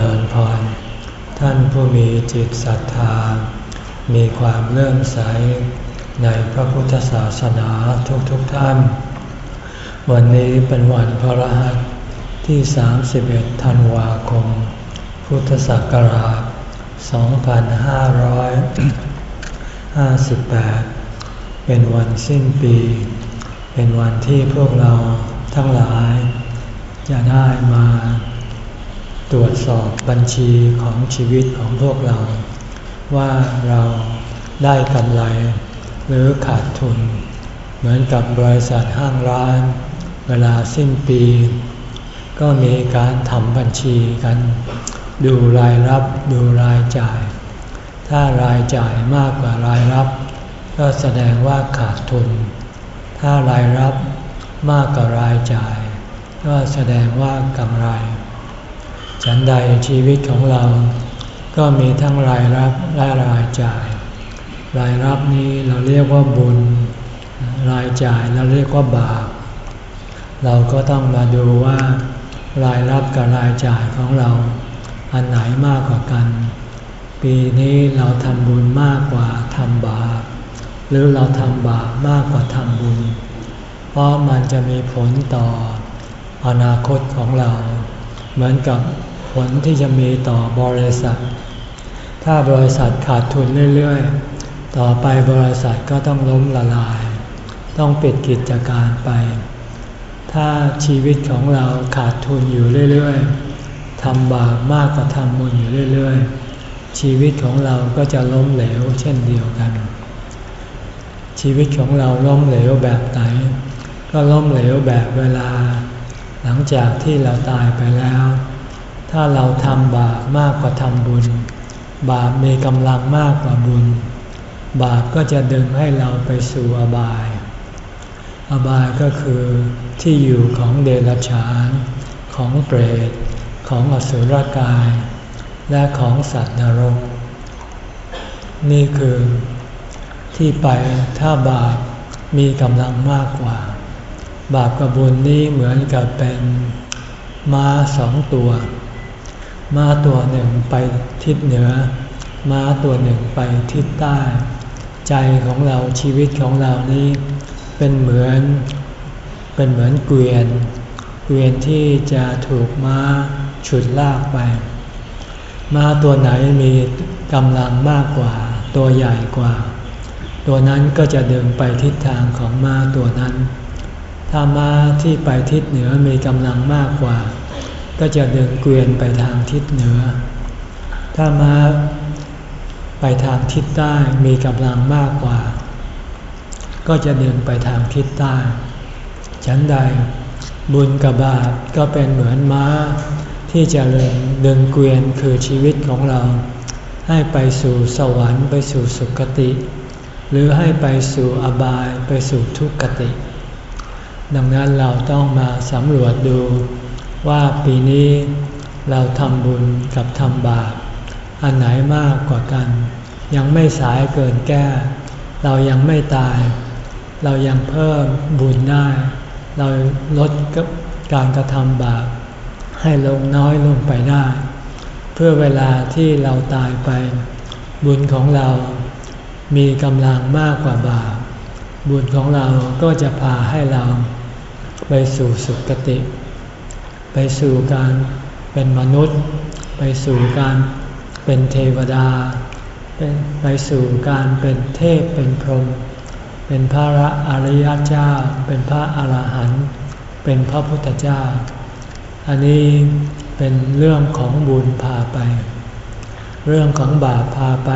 ริญพร ท่านผู้มีจิตศรัทธา มีความเลื่อมใสในพระพุทธศาสนาทุกๆทท่าน วันนี้เป็นวันพระรหัสที่ 31 ธันวาคม พุทธศักราช 2558 เป็นวันสิ้นปี เป็นวันที่พวกเราทั้งหลายจะได้มา ตรวจสอบบัญชีของชีวิตของพวกเรา ว่าเราได้กำไร หรือขาดทุน เหมือนกับบริษัทห้างร้าน เวลาสิ้นปี ก็มีการทำบัญชีกัน ดูรายรับดูรายจ่าย ถ้ารายจ่ายมากกว่ารายรับ ก็แสดงว่าขาดทุน ถ้ารายรับมากกว่ารายจ่าย ก็แสดงว่ากำไร ฉันใดชีวิตของเรา ก็มีทั้งรายรับและรายจ่าย รายรับนี้เราเรียกว่าบุญ รายจ่ายเราเรียกว่าบาป เราก็ต้องมาดูว่า รายรับกับรายจ่ายของเรา อันไหนมากกว่ากัน ปีนี้เราทำบุญมากกว่าทำบาป หรือเราทำบาปมากกว่าทำบุญ เพราะมันจะมีผลต่ออนาคตของเรา เหมือนกับผลที่จะมีต่อบริษัท ถ้าบริษัทขาดทุนเรื่อยๆ ต่อไปบริษัทก็ต้องล้มละลาย ต้องปิดกิจการไป ถ้าชีวิตของเราขาดทุนอยู่เรื่อยๆทำบาปมากกว่าทำบุญอยู่เรื่อยๆ ชีวิตของเราก็จะล้มเหลวเช่นเดียวกัน ชีวิตของเราล้มเหลวแบบไหน ก็ล้มเหลวแบบเวลา ลังจากที่เราตายไปแล้ว ถ้าเราทำบาปมากกว่าทำบุญ บาปมีกำลังมากกว่าบุญ บาปก็จะดึงให้เราไปสู่อบาย อบายก็คือที่อยู่ของเดรัจฉาน ของเปรต ของอสุรกาย และของสัตว์นรก นี่คือที่ไปถ้าบาปมีกำลังมากกว่า บาปกับบุญนี้เหมือนกับเป็นม้าสองตัว ม้าตัวหนึ่งไปทิศเหนือ ม้าตัวหนึ่งไปทิศใต้ ใจของเราชีวิตของเรานี้เป็นเหมือนเป็นเหมือนเกวียน เกวียนที่จะถูกม้าฉุดลากไป ม้าตัวไหนมีกำลังมากกว่า ตัวใหญ่กว่า ตัวนั้นก็จะเดินไปทิศทางของม้าตัวนั้น ถ้าม้าที่ไปทิศเหนือมีกำลังมากกว่า ก็จะเดินเกวียนไปทางทิศเหนือ ถ้ามาไปทางทิศใต้มีกำลังมากกว่า ก็จะเดินไปทางทิศใต้ ฉันใดบุญกับบาปก็เป็นเหมือนม้า ที่จะเดินเดินเกวียนคือชีวิตของเรา ให้ไปสู่สวรรค์ไปสู่สุคติ หรือให้ไปสู่อบายไปสู่ทุกขติ ดังนั้นเราต้องมาสำรวจดูว่าปีนี้เราทำบุญกับทำบาปอันไหนมากกว่ากัน ยังไม่สายเกินแก้ เรายังไม่ตาย เรายังเพิ่มบุญได้ เราลดการกระทำบาปให้ลงน้อยลงไปได้ เพื่อเวลาที่เราตายไป บุญของเรามีกำลังมากกว่าบาปบุญของเราก็จะพาให้เรา ไปสู่สุคติ ไปสู่การเป็นมนุษย์ ไปสู่การเป็นเทวดาไปสู่การเป็นเทพเป็นพรหมเป็นพระอริยเจ้า เป็นพระอรหันต์เป็นพระพุทธเจ้า อันนี้เป็นเรื่องของบุญพาไป เรื่องของบาปพาไป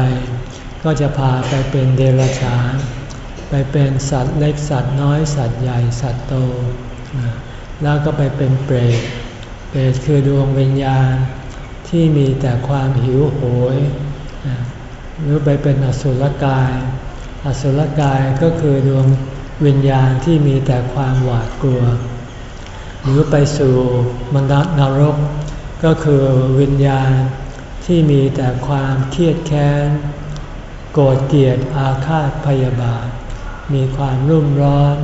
ก็จะพาไปเป็นเดรัจฉาน ไปเป็นสัตว์เล็กสัตว์น้อยสัตว์ใหญ่สัตว์โต แล้วก็ไปเป็นเปรต เปรตคือดวงวิญญาณที่มีแต่ความหิวโหย หรือไปเป็นอสุรกาย อสุรกายก็คือดวงวิญญาณที่มีแต่ความหวาดกลัว หรือไปสู่มรณนรก ก็คือวิญญาณที่มีแต่ความเครียดแค้น โกรธเกลียดอาฆาตพยาบาท มีความรุ่มร้อน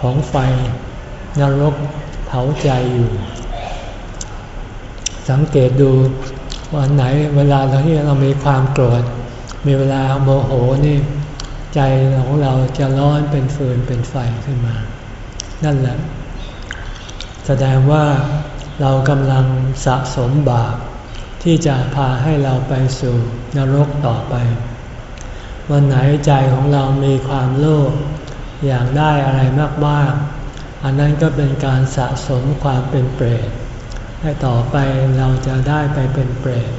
ของไฟ นรกเผาใจอยู่ สังเกตดูวันไหนเวลาเราที่เรามีความโกรธ มีเวลาโมโหนี่ ใจของเราจะร้อนเป็นฟืนเป็นไฟขึ้นมา นั่นแหละ แสดงว่าเรากำลังสะสมบาปที่จะพาให้เราไปสู่นรกต่อไป วันไหนใจของเรามีความโลภอยากได้อะไรมากๆ อันนั้นก็เป็นการสะสมความเป็นเปรตให้ต่อไปเราจะได้ไปเป็นเปรต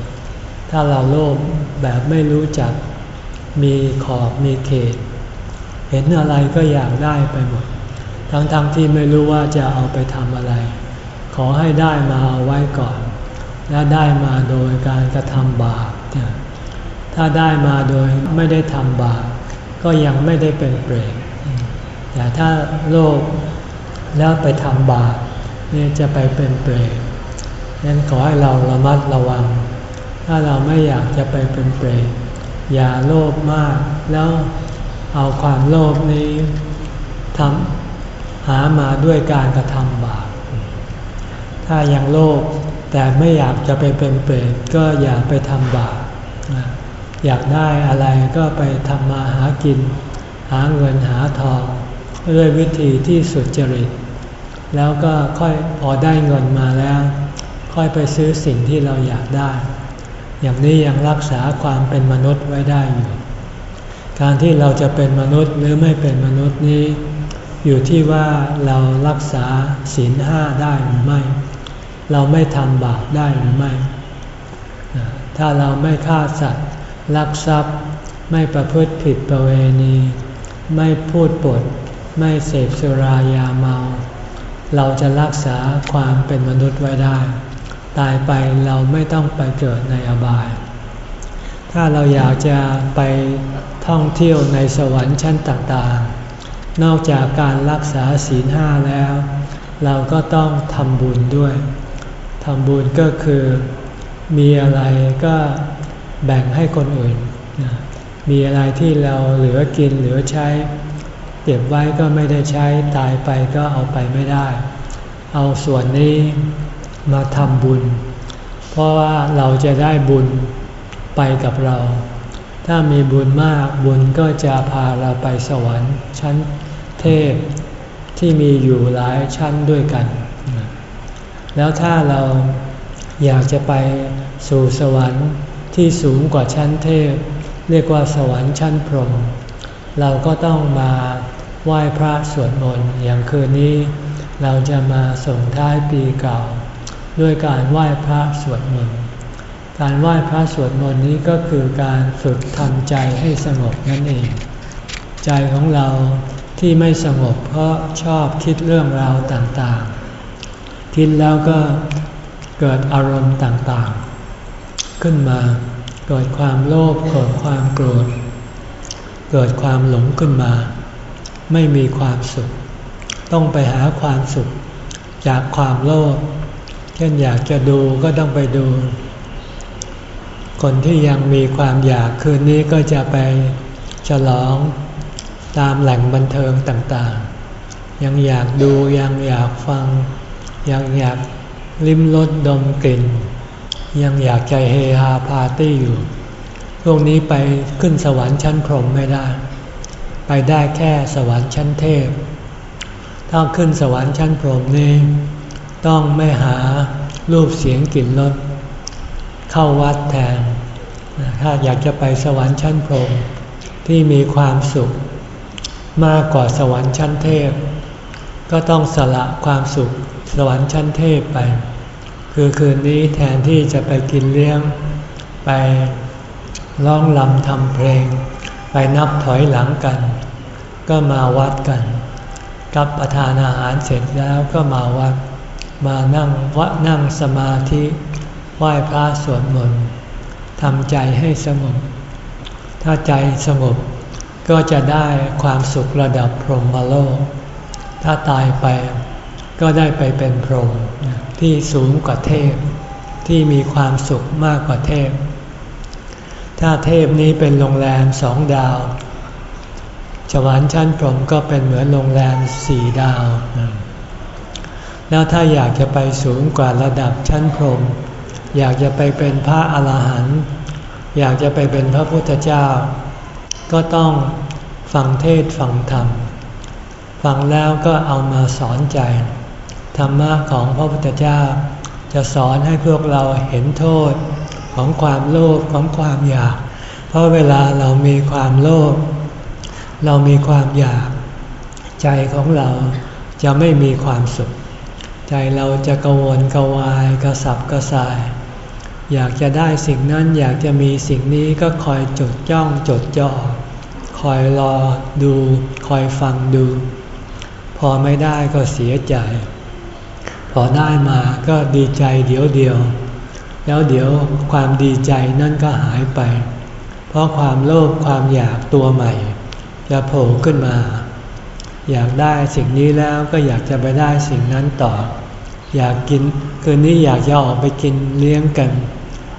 ถ้าเราโลภแบบไม่รู้จัก มีขอบมีเขต เห็นอะไรก็อยากได้ไปหมด ทั้งๆทที่ไม่รู้ว่าจะเอาไปทำอะไร ขอให้ได้มาเอาไว้ก่อน และได้มาโดยการกระทำบาป ถ้าได้มาโดยไม่ได้ทำบาปก็ยังไม่ได้เป็นเปรต แต่ถ้าโลภ แล้วไปทำบาปนี่จะไปเป็นเปรตนั้นขอให้เราระมัดระวัง ถ้าเราไม่อยากจะไปเป็นเปรตอย่าโลภมาก แล้วเอาความโลภนี้ทำหามาด้วยการกระทำบาป ถ้ายังโลภแต่ไม่อยากจะไปเป็นเปรตก็อย่าไปทำบาป อยากได้อะไรก็ไปทำมาหากิน หาเงินหาทองด้วยวิธีที่สุจริต แล้วก็ค่อยพอได้เงินมาแล้ว ค่อยไปซื้อสิ่งที่เราอยากได้ อย่างนี้ยังรักษาความเป็นมนุษย์ไว้ได้อยู่ การที่เราจะเป็นมนุษย์หรือไม่เป็นมนุษย์นี้ อยู่ที่ว่าเรารักษาศีลห้าได้หรือไม่ เราไม่ทำบาปได้หรือไม่ ถ้าเราไม่ฆ่าสัตว์ ลักทรัพย์ ไม่ประพฤติผิดประเวณี ไม่พูดปด ไม่เสพสุรายาเมา เราจะรักษาความเป็นมนุษย์ไว้ได้ ตายไปเราไม่ต้องไปเกิดในอบาย ถ้าเราอยากจะไปท่องเที่ยวในสวรรค์ชั้นต่างๆ นอกจากการรักษาศีลห้าแล้ว เราก็ต้องทำบุญด้วยทำบุญก็คือมีอะไรก็แบ่งให้คนอื่น มีอะไรที่เราเหลือกินเหลือใช้ เก็บไว้ก็ไม่ได้ใช้ตายไปก็เอาไปไม่ได้ เอาส่วนนี้มาทำบุญ เพราะว่าเราจะได้บุญไปกับเรา ถ้ามีบุญมากบุญก็จะพาเราไปสวรรค์ ชั้นเทพที่มีอยู่หลายชั้นด้วยกัน แล้วถ้าเราอยากจะไปสู่สวรรค์ที่สูงกว่าชั้นเทพ เรียกว่าสวรรค์ชั้นพรหม เราก็ต้องมาไหว้พระสวดมนต์อย่างคืนนี้ เราจะมาส่งท้ายปีเก่า ด้วยการไหว้พระสวดมนต์การไหว้พระสวดมนต์นี้ก็คือการฝึกทำใจให้สงบนั่นเอง ใจของเราที่ไม่สงบเพราะชอบคิดเรื่องราวต่างๆ คิดแล้วก็เกิดอารมณ์ต่างๆ ขึ้นมา เกิดความโลภเกิดความโกรธ เกิดความหลงขึ้นมา ไม่มีความสุข ต้องไปหาความสุข จากความโลภเช่นอยากจะดูก็ต้องไปดู คนที่ยังมีความอยากคืนนี้ก็จะไปฉลองตามแหล่งบันเทิงต่างๆ ยังอยากดูยังอยากฟัง ยังอยากลิ้มรสดมกลิ่น ยังอยากใจเฮฮาปาร์ตี้อยู่ พวกนี้ไปขึ้นสวรรค์ชั้นพรหมไม่ได้ ไปได้แค่สวรรค์ชั้นเทพ ถ้าขึ้นสวรรค์ชั้นพรหมนี่ต้องไม่หารูปเสียงกลิ่นรสเข้าวัดแทน ถ้าอยากจะไปสวรรค์ชั้นพรหมที่มีความสุข มากกว่าสวรรค์ชั้นเทพ ก็ต้องสละความสุขสวรรค์ชั้นเทพไป คือคืนนี้แทนที่จะไปกินเลี้ยงไป ร้องลำทำเพลง ไปนับถอยหลังกัน ก็มาวัดกัน กับประทานอาหารเสร็จแล้วก็มาวัด มานั่งวัดนั่งสมาธิไหว้พระสวดมนต์ทำใจให้สงบ ถ้าใจสงบก็จะได้ความสุขระดับพรหมโลก ถ้าตายไปก็ได้ไปเป็นพรหมที่สูงกว่าเทพ ที่มีความสุขมากกว่าเทพ ถ้าเทพนี้เป็นโรงแรมสองดาว สวรรค์ชั้นพรหมก็เป็นเหมือนโรงแรมสี่ดาว แล้วถ้าอยากจะไปสูงกว่าระดับชั้นพรหมอยากจะไปเป็นพระอาหารหันต์อยากจะไปเป็นพระพุทธเจ้า ก็ต้องฟังเทศฟังธรรม ฟังแล้วก็เอามาสอนใจ ธรรมะของพระพุทธเจ้า จะสอนให้พวกเราเห็นโทษ ของความโลภของความอยาก เพราะเวลาเรามีความโลภเรามีความอยาก ใจของเราจะไม่มีความสุข ใจเราจะกังวนกวายกระสับกระส่าย อยากจะได้สิ่งนั้นอยากจะมีสิ่งนี้ก็คอยจดจ้องจดจ่อคอยรอดู คอยฟังดู พอไม่ได้ก็เสียใจ พอได้มาก็ดีใจเดี๋ยวเดียว แล้วเดี๋ยวความดีใจนั่นก็หายไป เพราะความโลภความอยากตัวใหม่ จะโผล่ขึ้นมา อยากได้สิ่งนี้แล้วก็อยากจะไปได้สิ่งนั้นต่อ อยากกินคืนนี้อยากจะออกไปกินเลี้ยงกัน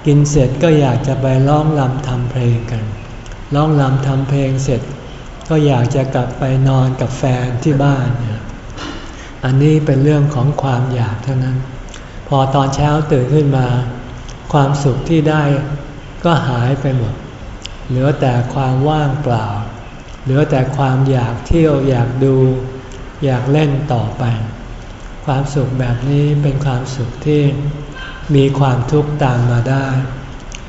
กินเสร็จก็อยากจะไปร้องรำทำเพลงกันร้องรำทำเพลงเสร็จ ก็อยากจะกลับไปนอนกับแฟนที่บ้าน อันนี้เป็นเรื่องของความอยากเท่านั้น พอตอนเช้าตื่นขึ้นมา ความสุขที่ได้ก็หายไปหมด เหลือแต่ความว่างเปล่า เหลือแต่ความอยากเที่ยวอยากดู อยากเล่นต่อไป ความสุขแบบนี้เป็นความสุขที่มีความทุกข์ตามมาได้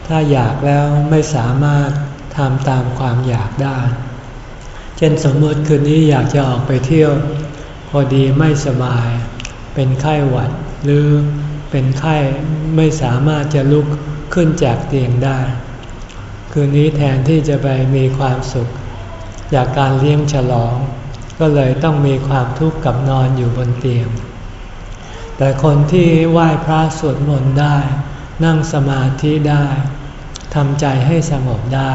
ถ้าอยากแล้วไม่สามารถทำตามความอยากได้ เช่นสมมติคืนนี้อยากจะออกไปเที่ยว พอดีไม่สบาย เป็นไข้หวัดหรือ เป็นไข้ไม่สามารถจะลุกขึ้นจากเตียงได้ คืนนี้แทนที่จะไปมีความสุข จากการเลี้ยงฉลอง ก็เลยต้องมีความทุกข์กับนอนอยู่บนเตียง แต่คนที่ไหว้พระสวดมนต์ได้ นั่งสมาธิได้ทำใจให้สงบได้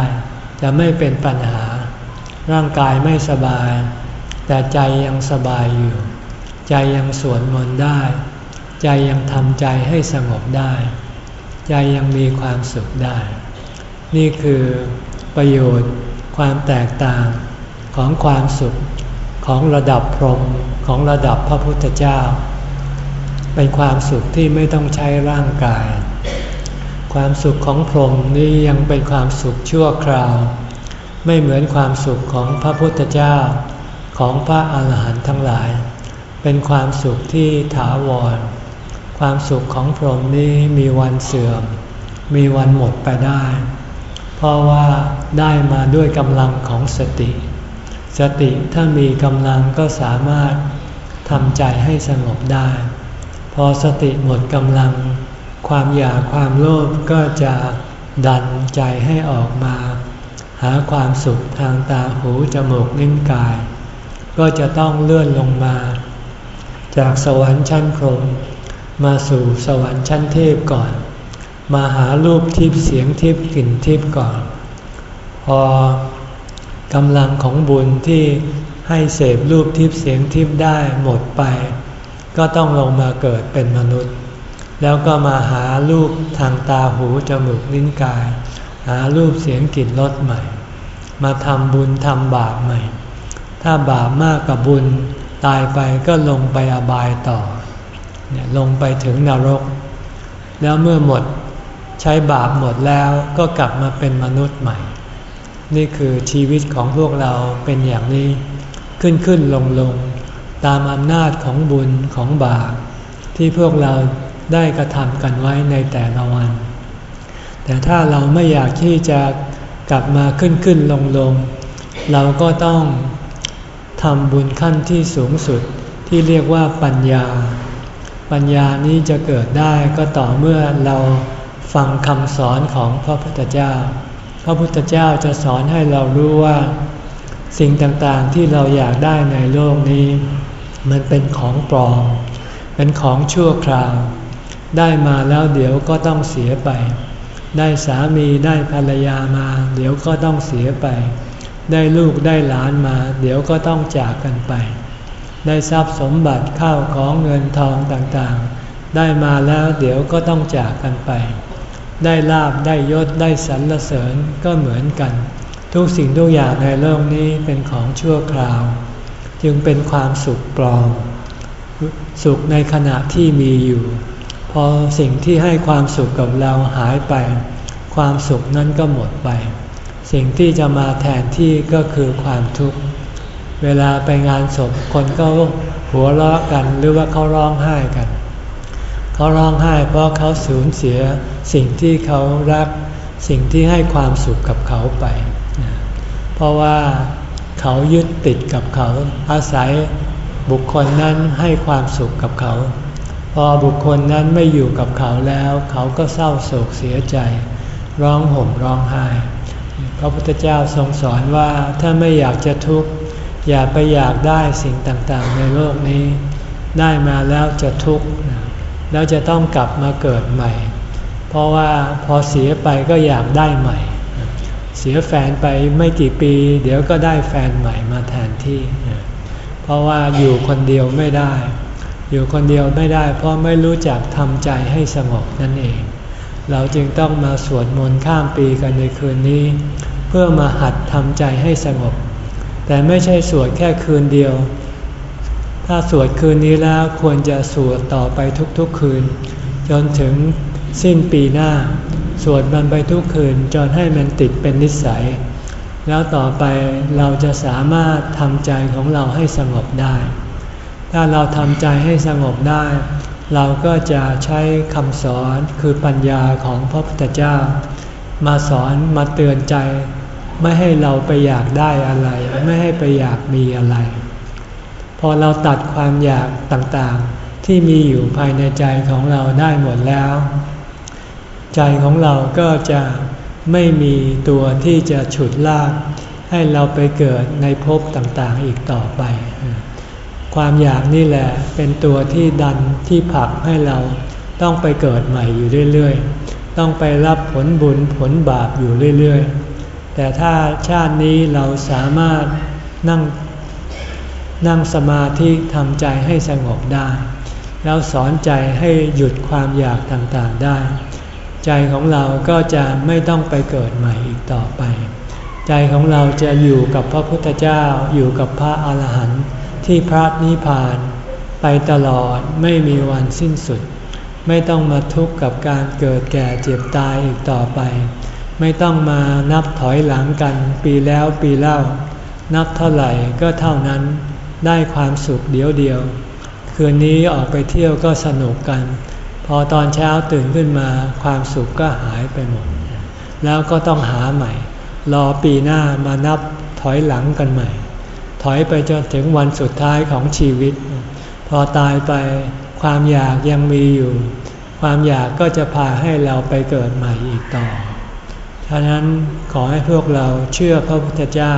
จะไม่เป็นปัญหา ร่างกายไม่สบาย แต่ใจยังสบายอยู่ ใจยังสวดมนต์ได้ ใจยังทำใจให้สงบได้ ใจยังมีความสุขได้ นี่คือประโยชน์ความแตกต่างของความสุขของระดับพรหมของระดับพระพุทธเจ้า เป็นความสุขที่ไม่ต้องใช้ร่างกาย ความสุขของพรหมนี้ยังเป็นความสุขชั่วคราว ไม่เหมือนความสุขของพระพุทธเจ้า ของพระอาหารหันต์ทั้งหลาย เป็นความสุขที่ถาวร ความสุขของพรหมนี้มีวันเสื่อม มีวันหมดไปได้ เพราะว่าได้มาด้วยกำลังของสติ สติถ้ามีกำลังก็สามารถทำใจให้สงบได้ พอสติหมดกำลัง ความอยากความโลภก็จะดันใจให้ออกมา หาความสุขทางตาหูจมูกนิ้นกาย ก็จะต้องเลื่อนลงมา จากสวรรค์ชั้นพรหม มาสู่สวรรค์ชั้นเทพก่อน มาหารูปทิพย์เสียงทิพย์กลิ่นทิพย์ก่อน พอกำลังของบุญที่ให้เสพรูปทิพย์เสียงทิพย์ได้หมดไป ก็ต้องลงมาเกิดเป็นมนุษย์ แล้วก็มาหารูปทางตาหูจมูกลิ้นกาย หารูปเสียงกลิ่นรสใหม่ มาทำบุญทำบาปใหม่ ถ้าบาปมากกับบุญตายไปก็ลงไปอบายต่อ ลงไปถึงนรก แล้วเมื่อหมดใช้บาปหมดแล้วก็กลับมาเป็นมนุษย์ใหม่ นี่คือชีวิตของพวกเราเป็นอย่างนี้ ขึ้นขึ้นลงลงตามอำนาจของบุญของบาปที่พวกเราได้กระทำกันไว้ในแต่ละวัน แต่ถ้าเราไม่อยากที่จะกลับมาขึ้นขึ้นลงลงเราก็ต้องทำบุญขั้นที่สูงสุดที่เรียกว่าปัญญา ปัญญานี้จะเกิดได้ก็ต่อเมื่อเราฟังคำสอนของพระพุทธเจ้า พระพุทธเจ้าจะสอนให้เรารู้ว่า สิ่งต่างๆที่เราอยากได้ในโลกนี้ มันเป็นของปลอม เป็นของชั่วคราว ได้มาแล้วเดี๋ยวก็ต้องเสียไป ได้สามีได้ภรรยามา เดี๋ยวก็ต้องเสียไป ได้ลูกได้หลานมา เดี๋ยวก็ต้องจากกันไป ได้ทรัพย์สมบัติข้าวของเงินทองต่างๆ ได้มาแล้วเดี๋ยวก็ต้องจากกันไป ได้ลาบได้ยศได้สรรเสริญก็เหมือนกัน ทุกสิ่งทุกอย่างในโลกนี้เป็นของชั่วคราว จึงเป็นความสุขปลอม สุขในขณะที่มีอยู่ พอสิ่งที่ให้ความสุขกับเราหายไป ความสุขนั้นก็หมดไป สิ่งที่จะมาแทนที่ก็คือความทุกข์ เวลาไปงานศพคนก็หัวเราะกันหรือว่าเขาร้องไห้กัน เขาร้องไห้เพราะเขาสูญเสียสิ่งที่เขารักสิ่งที่ให้ความสุขกับเขาไป เพราะว่าเขายึดติดกับเขา อาศัยบุคคลนั้นให้ความสุขกับเขา พอบุคคลนั้นไม่อยู่กับเขาแล้ว เขาก็เศร้าโศกเสียใจ ร้องห่มร้องไห้พระพุทธเจ้าทรงสอนว่าถ้าไม่อยากจะทุกข์ อย่าไปอยากได้สิ่งต่างๆ ในโลกนี้ ได้มาแล้วจะทุกข์แล้วจะต้องกลับมาเกิดใหม่ เพราะว่าพอเสียไปก็อยากได้ใหม่ เสียแฟนไปไม่กี่ปี เดี๋ยวก็ได้แฟนใหม่มาแทนที่ เพราะว่าอยู่คนเดียวไม่ได้ อยู่คนเดียวไม่ได้ เพราะไม่รู้จักทำใจให้สงบนั่นเอง เราจึงต้องมาสวดมนต์ข้ามปีกันในคืนนี้ เพื่อมาหัดทำใจให้สงบ แต่ไม่ใช่สวดแค่คืนเดียว ถ้าสวดคืนนี้แล้วควรจะสวดต่อไปทุกๆคืน จนถึงสิ้นปีหน้า สวดมันไปทุกคืนจนให้มันติดเป็นนิสัย แล้วต่อไปเราจะสามารถทำใจของเราให้สงบได้ ถ้าเราทำใจให้สงบได้ เราก็จะใช้คำสอนคือปัญญาของพระพุทธเจ้า มาสอนมาเตือนใจ ไม่ให้เราไปอยากได้อะไร ไม่ให้ไปอยากมีอะไร พอเราตัดความอยากต่างๆ ที่มีอยู่ภายในใจของเราได้หมดแล้ว ใจของเราก็จะไม่มีตัวที่จะฉุดลากให้เราไปเกิดในภพต่างๆอีกต่อไป ความอยากนี่แหละเป็นตัวที่ดันที่ผลักให้เราต้องไปเกิดใหม่อยู่เรื่อยๆ ต้องไปรับผลบุญผลบาปอยู่เรื่อยๆ แต่ถ้าชาตินี้เราสามารถนั่งนั่งสมาธิทำใจให้สงบได้ แล้วสอนใจให้หยุดความอยากต่างๆได้ ใจของเราก็จะไม่ต้องไปเกิดใหม่อีกต่อไป ใจของเราจะอยู่กับพระพุทธเจ้าอยู่กับพระอาหารหันต์ที่พระนิพพาน ไปตลอดไม่มีวันสิ้นสุด ไม่ต้องมาทุกข์กับการเกิดแก่เจ็บตายอีกต่อไป ไม่ต้องมานับถอยหลังกันปีแล้วปีเล่า นับเท่าไหร่ก็เท่านั้นได้ความสุขเดียวเดียว คืนนี้ออกไปเที่ยวก็สนุกกัน พอตอนเช้าตื่นขึ้นมาความสุขก็หายไปหมด แล้วก็ต้องหาใหม่ รอปีหน้ามานับถอยหลังกันใหม่ ถอยไปจนถึงวันสุดท้ายของชีวิต พอตายไปความอยากยังมีอยู่ ความอยากก็จะพาให้เราไปเกิดใหม่อีกต่อ ฉะนั้นขอให้พวกเราเชื่อพระพุทธเจ้า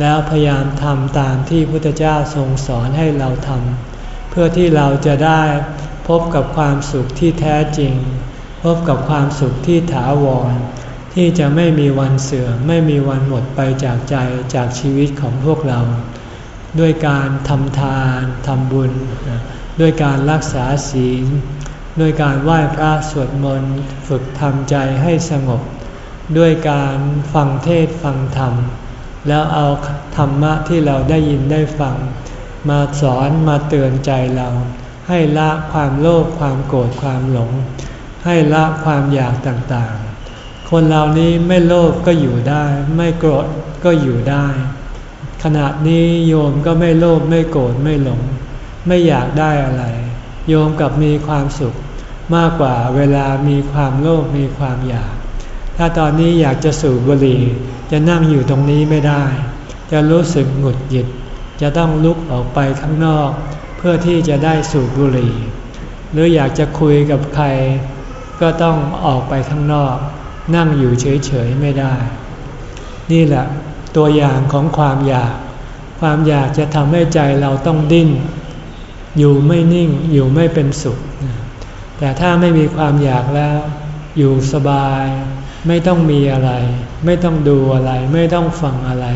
แล้วพยายามทำตามที่พุทธเจ้าทรงสอนให้เราทำเพื่อที่เราจะได้พบกับความสุขที่แท้จริง พบกับความสุขที่ถาวร ที่จะไม่มีวันเสื่อมไม่มีวันหมดไปจากใจจากชีวิตของพวกเรา ด้วยการทำทานทำบุญ ด้วยการรักษาศีล ด้วยการไหว้พระสวดมนต์ ฝึกทำใจให้สงบ ด้วยการฟังเทศฟังธรรม แล้วเอาธรรมะที่เราได้ยินได้ฟัง มาสอนมาเตือนใจเรา ให้ละความโลภความโกรธความหลง ให้ละความอยากต่างๆ คนเหล่านี้ไม่โลภก็อยู่ได้ ไม่โกรธก็อยู่ได้ ขณะนี้โยมก็ไม่โลภไม่โกรธไม่หลง ไม่อยากได้อะไร โยมกับมีความสุขมากกว่าเวลามีความโลภมีความอยาก ถ้าตอนนี้อยากจะสูบบุหรี่ จะนั่งอยู่ตรงนี้ไม่ได้ จะรู้สึกหงุดหงิด จะต้องลุกออกไปข้างนอก เพื่อที่จะได้สูบบุหรี่ หรืออยากจะคุยกับใคร ก็ต้องออกไปข้างนอก นั่งอยู่เฉยๆไม่ได้ นี่แหละตัวอย่างของความอยาก ความอยากจะทำให้ใจเราต้องดิ้น อยู่ไม่นิ่งอยู่ไม่เป็นสุข แต่ถ้าไม่มีความอยากแล้ว อยู่สบาย ไม่ต้องมีอะไร ไม่ต้องดูอะไร ไม่ต้องฟังอะไร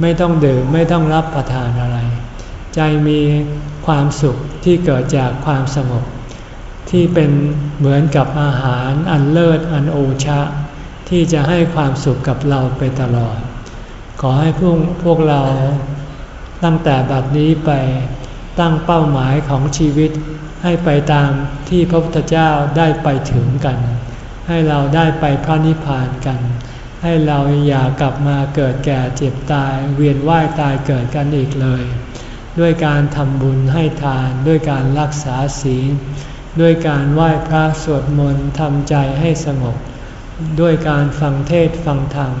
ไม่ต้องดื่มไม่ต้องรับประทานอะไร ใจมีความสุขที่เกิดจากความสงบ ที่เป็นเหมือนกับอาหารอันเลิศอันโอชะ ที่จะให้ความสุขกับเราไปตลอด ขอให้พวกพวกเราตั้งแต่บัดนี้ไปตั้งเป้าหมายของชีวิตให้ไปตามที่พระพุทธเจ้าได้ไปถึงกัน ให้เราได้ไปพระนิพพานกัน ให้เราอย่ากลับมาเกิดแก่เจ็บตาย เวียนว่ายตายเกิดกันอีกเลย ด้วยการทำบุญให้ทานด้วยการรักษาศีล ด้วยการไหว้พระสวดมนต์ทำใจให้สงบ ด้วยการฟังเทศฟังธรรม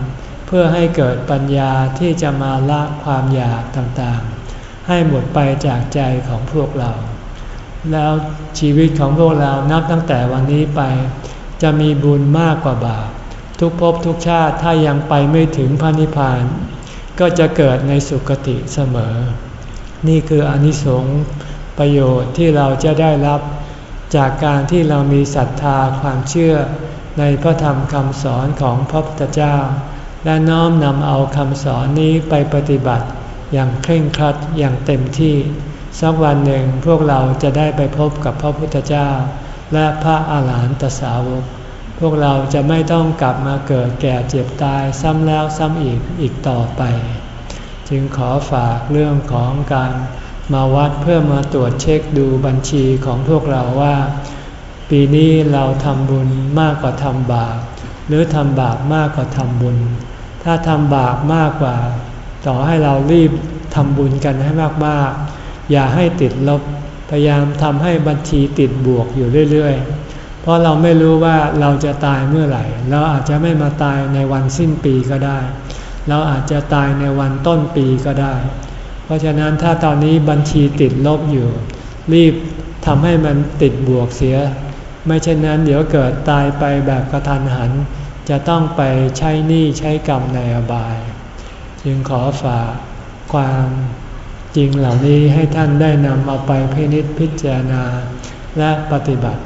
เพื่อให้เกิดปัญญาที่จะมาละความอยากต่างๆ ให้หมดไปจากใจของพวกเรา แล้วชีวิตของพวกเรานับตั้งแต่วันนี้ไป จะมีบุญมากกว่าบาป ทุกภพทุกชาติถ้ายังไปไม่ถึงพระนิพพาน ก็จะเกิดในสุคติเสมอ นี่คืออนิสงส์ประโยชน์ที่เราจะได้รับ จากการที่เรามีศรัทธาความเชื่อในพระธรรมคำสอนของพระพุทธเจ้า และน้อมนำเอาคำสอนนี้ไปปฏิบัติอย่างเคร่งครัดอย่างเต็มที่ สักวันหนึ่งพวกเราจะได้ไปพบกับพระพุทธเจ้า และพระอาหารหันตสาวก พวกเราจะไม่ต้องกลับมาเกิดแก่เจ็บตายซ้ำแล้วซ้ำอีกอีกต่อไป จึงขอฝากเรื่องของการมาวัดเพื่อมาตรวจเช็คดูบัญชีของพวกเราว่า ปีนี้เราทำบุญมากกว่าทำบาปหรือทำบาปมากกว่าทำบุญ ถ้าทำบาปมากกว่า ต่อให้เรารีบทำบุญกันให้มากๆ อย่าให้ติดลบ พยายามทำให้บัญชีติดบวกอยู่เรื่อยๆ เพราะเราไม่รู้ว่าเราจะตายเมื่อไหร่ เราอาจจะไม่มาตายในวันสิ้นปีก็ได้ เราอาจจะตายในวันต้นปีก็ได้ เพราะฉะนั้นถ้าตอนนี้บัญชีติดลบอยู่ รีบทำให้มันติดบวกเสีย ไม่เช่นนั้นเดี๋ยวเกิดตายไปแบบกระทันหัน จะต้องไปใช้หนี้ใช้กรรมในอบาย จึงขอฝากความ จริงเหล่านี้ให้ท่านได้นำเอาไปพินิจพิจารณา และปฏิบัติ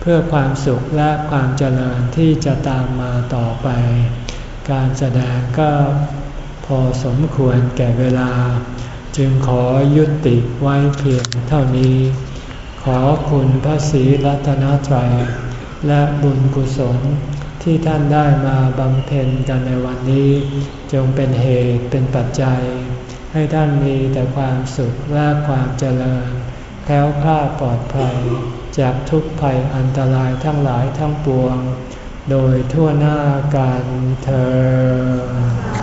เพื่อความสุขและความเจริญที่จะตามมาต่อไป การแสดงก็พอสมควรแก่เวลา จึงขอยุติไว้เพียงเท่านี้ ขอคุณพระศรีรัตนตรัย และบุญกุศลที่ท่านได้มาบำเพ็ญกันในวันนี้ จงเป็นเหตุเป็นปัจจัย ให้ท่านมีแต่ความสุขและความเจริญแคล้วคลาดปลอดภัยจากทุกภัยอันตรายทั้งหลายทั้งปวง โดยทั่วหน้ากันเธอ